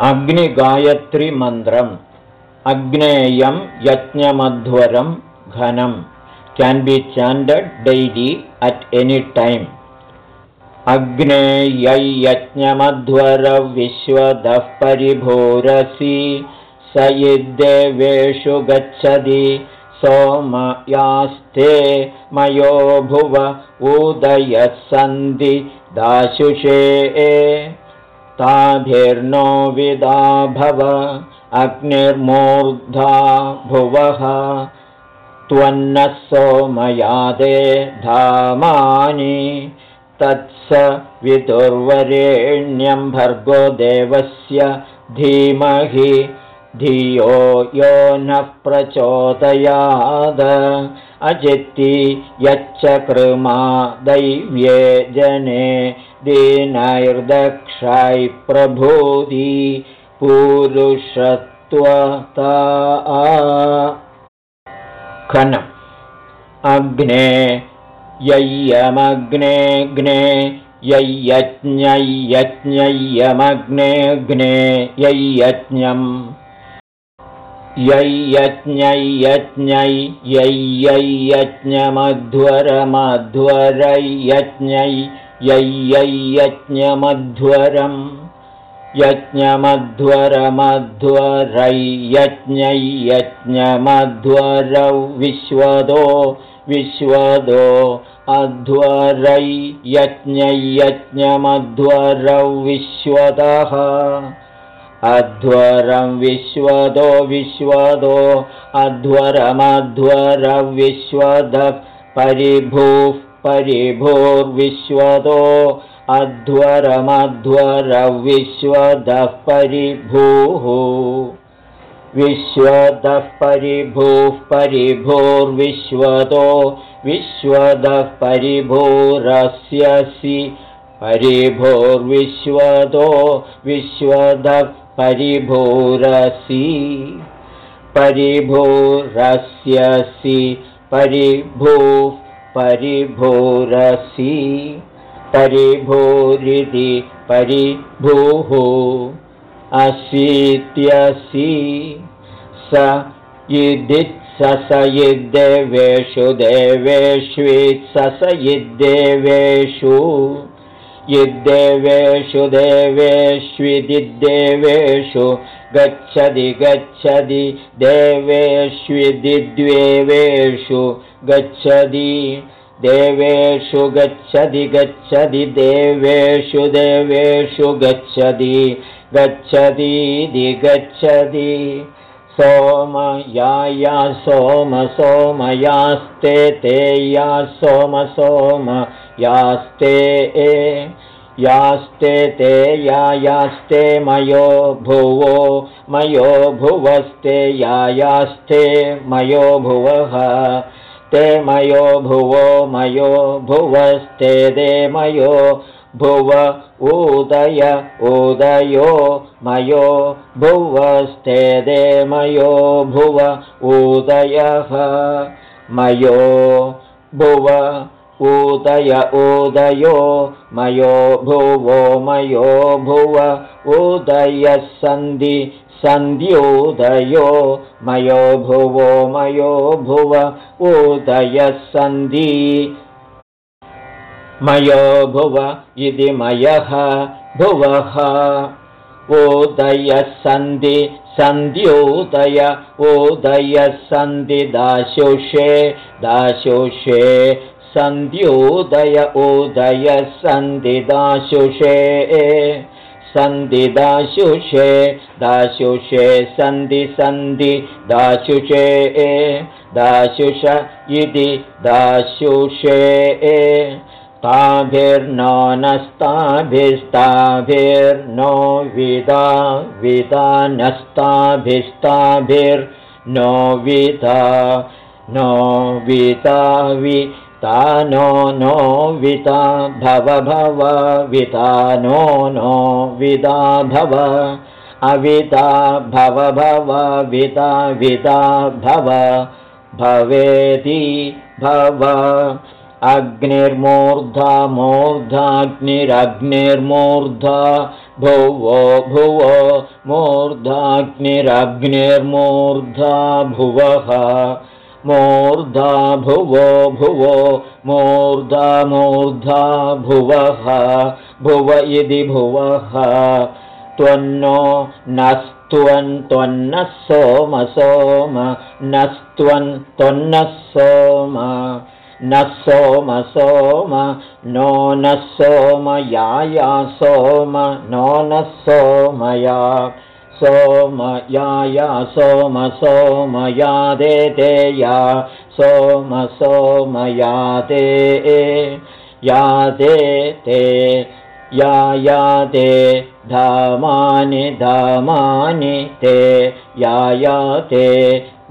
अग्निगायत्रीमन्त्रम्। अग्नेयं यज्ञमध्वरं घनं can be chanted daily at any time अग्नेयज्ञमध्वरविश्वदः परिभोरसि। स यद्देवेषु गच्छति। सोमयास्ते मयो भुव उदयः सन्धि दाशुषे ताभिर्नो विदा भव। अग्निर्मूर्धा भुवः। त्वन्नः सोमयादे धामानि। तत्स विदुर्वरेण्यं भर्गो देवस्य धीमहि। धियो यो नः प्रचोदयाद। अजित्ति यच्च कृमा दैव्ये जने दीनैर्दक्षाय प्रभूति पुरुषत्वता। खनम् अग्ने यय्यमग्नेऽग्ने यय्यज्ञय्यज्ञय्यमग्नेऽग्ने यय्यज्ञम्। यय्यज्ञय्यज्ञै यय्यज्ञमध्वरम्। यज्ञमध्वरमध्वरयज्ञै यज्ञमध्वरौ विश्वदो विश्वदो अध्वरै यज्ञयज्ञमध्वरौ विश्वतः अध्वरं विश्वदो विश्वदो अध्वरमध्वरविश्वदः परिभूः परिभूर्विश्वदो अध्वरमध्वरविश्वदः परिभूः विश्वदः परिभूः परिभूर्विश्वतो विश्वदः परिभूरस्यसि परिभूर्विश्वतो विश्वदः परिभूरसि परिभूरस्यसि परिभूः परिभूरसि परिभूरिति परिभूः। अशीत्यसि स यिदित्ससयिद्देवेषु देवेष्वित्ससयिद्देवेषु यद्देवेषु देवेष्विदिद्देवेषु गच्छति गच्छति देवेष्विदिद्वेवेषु गच्छति देवेषु गच्छति गच्छति देवेषु देवेषु गच्छति गच्छतीति गच्छति सोमयाया सोम सोमयास्ते ते या सोम सोम यास्ते यास्ते ते या यास्ते मयो भुवो मयो भुवस्ते या यास्ते मयो भुवः ते मयो भुवो मयो भुवस्ते दे मयो भुव उदय उदयो मयो भुवस्ते दे मयो भुव उदयः। मयो भुव उदय उदयो मयो भुवो मयो भुव उदयः सन्धि सन्ध्योदयो मयो भुवो मयो भुव उदयः सन्धि मयो भुव इति मयः भुवः। उदयः सन्धि सन्ध्योदय उदयः सन्धि दाशुषे दाशुषे सन्ध्योदय उदयः सन्धि दाशुषे सन्धिदाशुषे दाशुषे सन्धि सन्धि दाशुषे दाशुष इति दाशुषे ताभिर्नो नस्ताभिस्ताभिर्नो विदा विदा नस्ताभिस्ताभिर्नो विदा नो विदा वि नो नो विता भव भव विता नो विदा भव अविता भव भव विता विदा भव भवेति भव अग्निर्मूर्धा मूर्धाग्निरग्निर्मूर्धा भुवो भुवो मूर्धाग्निरग्निर्मूर्धा भुवः मूर्धा भुवो भुवो मूर्धा मूर्धा भुवः भुव इति भुवः त्वन्नो नस्त्वन् त्वन्नः सोम सोम नस्त्वन् त्वन्नः सोम न सोम सोम नो न सोमयाया सोम नो न सोमया सोमया दे या सोम सोमया ते या ते ते या या ते धामानि धामानि ते या या ते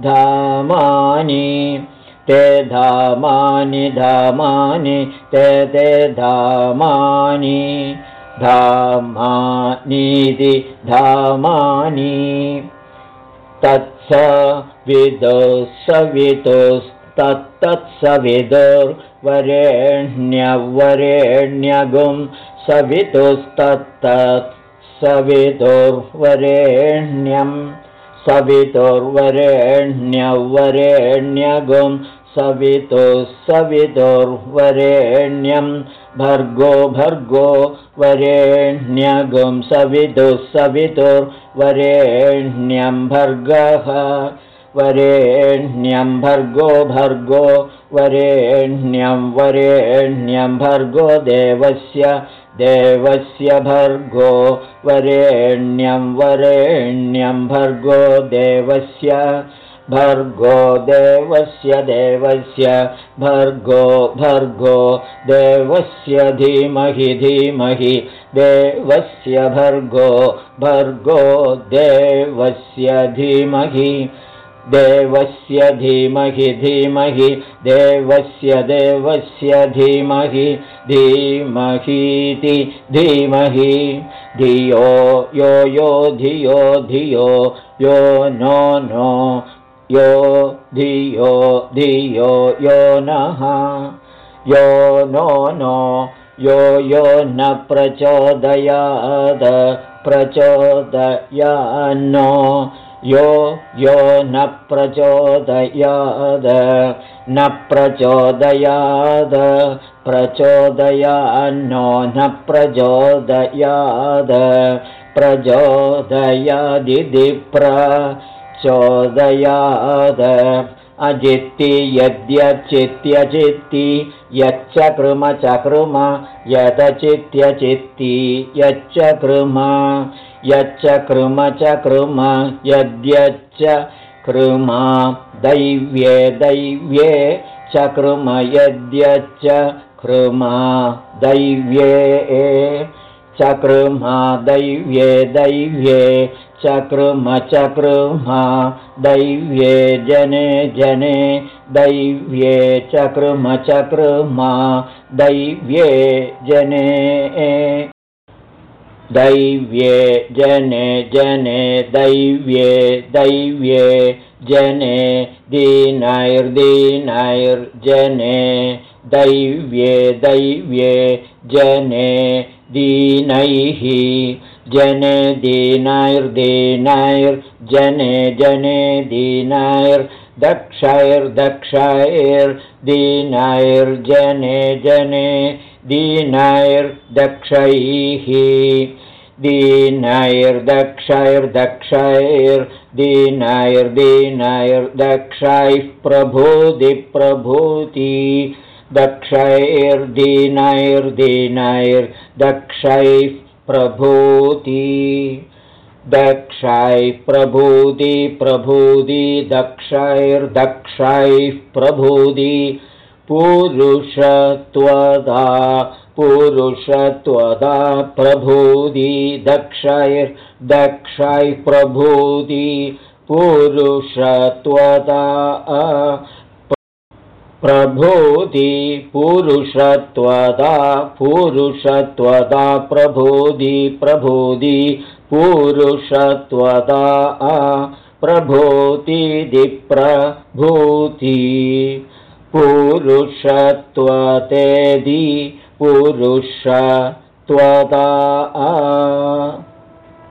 धामानि ते धामानि धामानि ते ते धामानि धामानीति धामानि। तत्स विदुर्सवितुस्तत्तत्सविदुर्वरेण्यवरेण्यगुं सवितुस्तत्तत् सवितुर्वरेण्यवरेण्यगुं सवितुः सवितुर्वरेण्यं भर्गो भर्गो वरेण्यगुं सवितुः सवितुर्वरेण्यं भर्गः वरेण्यं भर्गो भर्गो वरेण्यं वरेण्यं भर्गो देवस्य देवस्य भर्गो वरेण्यं वरेण्यं भर्गो देवस्य भर्गो देवस्य देवस्य भर्गो भर्गो देवस्य धीमहि धीमहि देवस्य भर्गो भर्गो देवस्य धीमहि देवस्य धीमहि धीमहि देवस्य देवस्य धीमहि धीमहीति धीमहि। धियो यो यो धियो धियो यो नो नो यो धियो धियो यो नः। यो नो नो यो यो न प्रचोदयाद प्रचोदयान्नो यो यो न प्रचोदयाद न प्रचोदयाद प्रचोदयान्नो न प्रचोदयाद प्रचोदयाद अजित्ति यद्यचित्यचित्ति यच्चकृमचकृम यदचित्यचित्ति यच्चकृम यच्च कृम च कृम यद्यच्च कृमा दैव्ये च कृम यद्यच्च कृमा दैव्ये चकृमा दैव्ये दैव्ये चकृम चकृमा दैव्ये जने जने दैव्ये चकृम चकृमा दैव्ये जने दैव्ये जने जने दैव्ये दैव्ये जने दीनैर्दीनैर्जने दैव्ये दैव्ये जने दीनैः जने दीनैर्दीनैर्जने जने दीनैर्दक्षैर्दक्षैर्दीनैर्जने जने दीनैर्दक्षैः। दीनैर्दक्षैर्दक्षैर्दीनैर्दीनैर्दक्षैः प्रभूतिप्रभूति दक्षैर्दीनैर्दीनैर्दक्षैः प्रभूति। दक्षैः प्रभूति प्रभूति। दक्षैर्दक्षैः प्रभूति पुरुषत्वदा पुरुषत्वदा प्रभूति दक्षैर्दक्षैः प्रभूति पुरुषत्वदा प्रभूति पुरुषत्वदा पुरुषत्वदा प्रभूति प्रभूति पुरुषत्वदा प्रभूतिदिप्रभूति पुरुषत्वतेदि पुरुष त्वदा